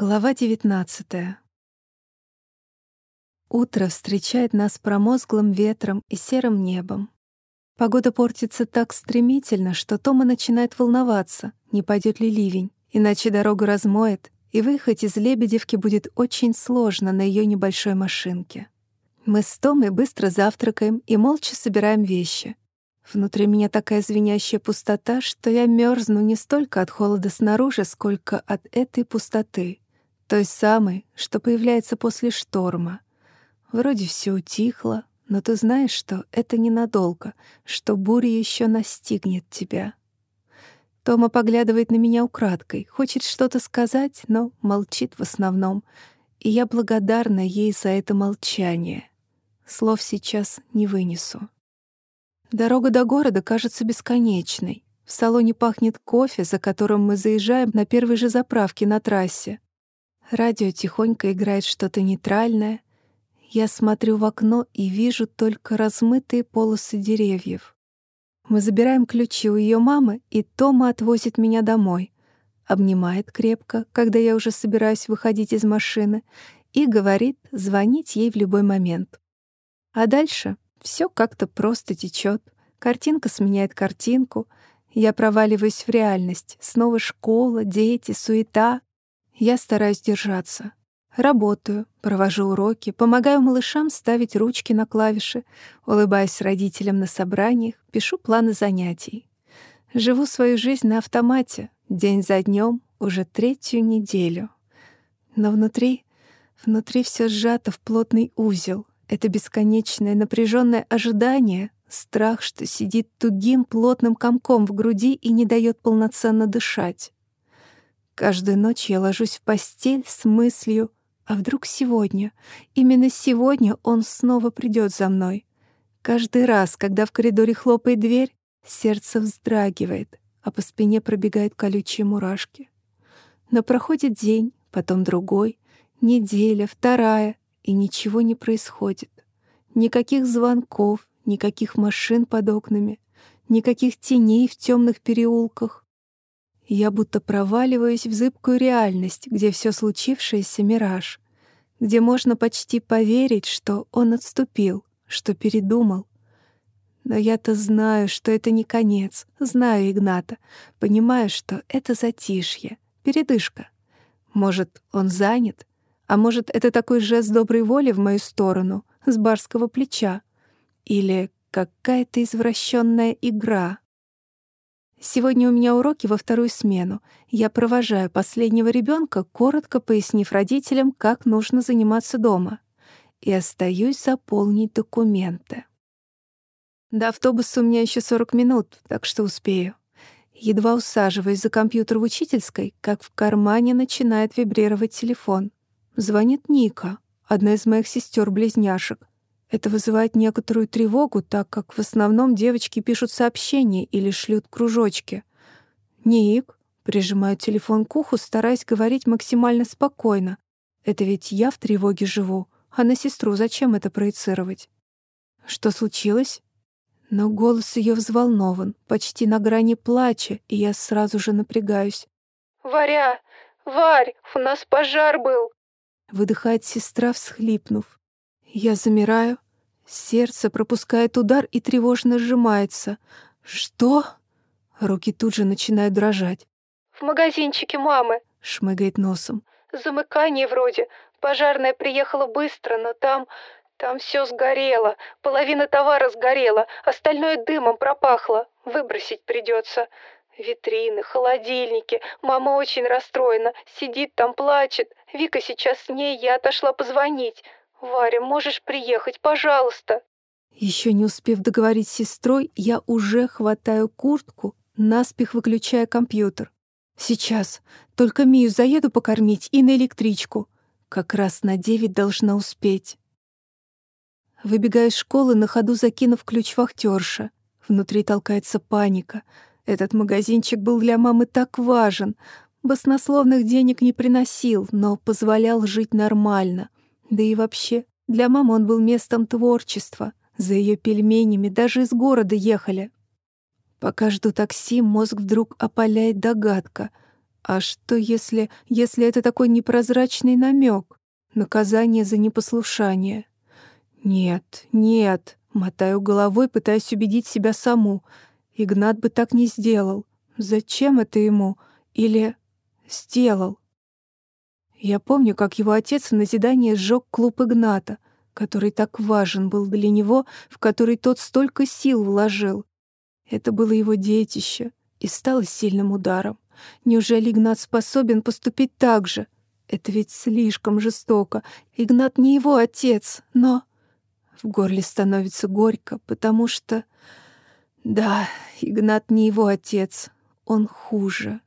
Глава 19 Утро встречает нас промозглым ветром и серым небом. Погода портится так стремительно, что Тома начинает волноваться, не пойдет ли ливень, иначе дорогу размоет, и выехать из Лебедевки будет очень сложно на ее небольшой машинке. Мы с Томой быстро завтракаем и молча собираем вещи. Внутри меня такая звенящая пустота, что я мерзну не столько от холода снаружи, сколько от этой пустоты, той самой, что появляется после шторма. Вроде все утихло, но ты знаешь, что это ненадолго, что буря еще настигнет тебя. Тома поглядывает на меня украдкой, хочет что-то сказать, но молчит в основном, и я благодарна ей за это молчание. Слов сейчас не вынесу. Дорога до города кажется бесконечной. В салоне пахнет кофе, за которым мы заезжаем на первой же заправке на трассе. Радио тихонько играет что-то нейтральное. Я смотрю в окно и вижу только размытые полосы деревьев. Мы забираем ключи у ее мамы, и Тома отвозит меня домой. Обнимает крепко, когда я уже собираюсь выходить из машины, и говорит звонить ей в любой момент. А дальше все как-то просто течет. Картинка сменяет картинку. Я проваливаюсь в реальность. Снова школа, дети, суета. Я стараюсь держаться. Работаю, провожу уроки, помогаю малышам ставить ручки на клавиши, улыбаюсь родителям на собраниях, пишу планы занятий. Живу свою жизнь на автомате, день за днем, уже третью неделю. Но внутри, внутри все сжато в плотный узел. Это бесконечное напряженное ожидание, страх, что сидит тугим плотным комком в груди и не дает полноценно дышать. Каждую ночь я ложусь в постель с мыслью, а вдруг сегодня, именно сегодня он снова придет за мной. Каждый раз, когда в коридоре хлопает дверь, сердце вздрагивает, а по спине пробегают колючие мурашки. Но проходит день, потом другой, неделя, вторая, и ничего не происходит. Никаких звонков, никаких машин под окнами, никаких теней в темных переулках. Я будто проваливаюсь в зыбкую реальность, где все случившееся — мираж, где можно почти поверить, что он отступил, что передумал. Но я-то знаю, что это не конец, знаю Игната, понимаю, что это затишье, передышка. Может, он занят, а может, это такой жест доброй воли в мою сторону, с барского плеча? Или какая-то извращенная игра? Сегодня у меня уроки во вторую смену. Я провожаю последнего ребенка, коротко пояснив родителям, как нужно заниматься дома. И остаюсь заполнить документы. До автобуса у меня еще 40 минут, так что успею. Едва усаживаясь за компьютер в учительской, как в кармане начинает вибрировать телефон. Звонит Ника, одна из моих сестер-близняшек. Это вызывает некоторую тревогу, так как в основном девочки пишут сообщения или шлют кружочки. «Ник», прижимаю телефон к уху, стараясь говорить максимально спокойно. «Это ведь я в тревоге живу, а на сестру зачем это проецировать?» «Что случилось?» Но голос ее взволнован, почти на грани плача, и я сразу же напрягаюсь. «Варя! Варь! У нас пожар был!» Выдыхает сестра, всхлипнув. Я замираю. Сердце пропускает удар и тревожно сжимается. «Что?» Руки тут же начинают дрожать. «В магазинчике мамы», — шмыгает носом. «Замыкание вроде. Пожарная приехала быстро, но там... Там все сгорело. Половина товара сгорела, остальное дымом пропахло. Выбросить придется. Витрины, холодильники. Мама очень расстроена. Сидит там, плачет. Вика сейчас с ней, я отошла позвонить. Варя, можешь приехать, пожалуйста?» Еще не успев договорить с сестрой, я уже хватаю куртку, наспех выключая компьютер. Сейчас. Только Мию заеду покормить и на электричку. Как раз на девять должна успеть. Выбегаю из школы, на ходу закинув ключ вахтерша. Внутри толкается паника. Этот магазинчик был для мамы так важен. Баснословных денег не приносил, но позволял жить нормально. Да и вообще, для мамы он был местом творчества. За ее пельменями даже из города ехали. Пока жду такси, мозг вдруг опаляет догадка. А что если... если это такой непрозрачный намек? Наказание за непослушание? Нет, нет. Мотаю головой, пытаясь убедить себя саму. Игнат бы так не сделал. Зачем это ему? Или сделал? Я помню, как его отец в назидание сжег клуб Игната, который так важен был для него, в который тот столько сил вложил. Это было его детище и стало сильным ударом. Неужели Игнат способен поступить так же? Это ведь слишком жестоко. Игнат не его отец, но... В горле становится горько, потому что... Да, Игнат не его отец. Он хуже.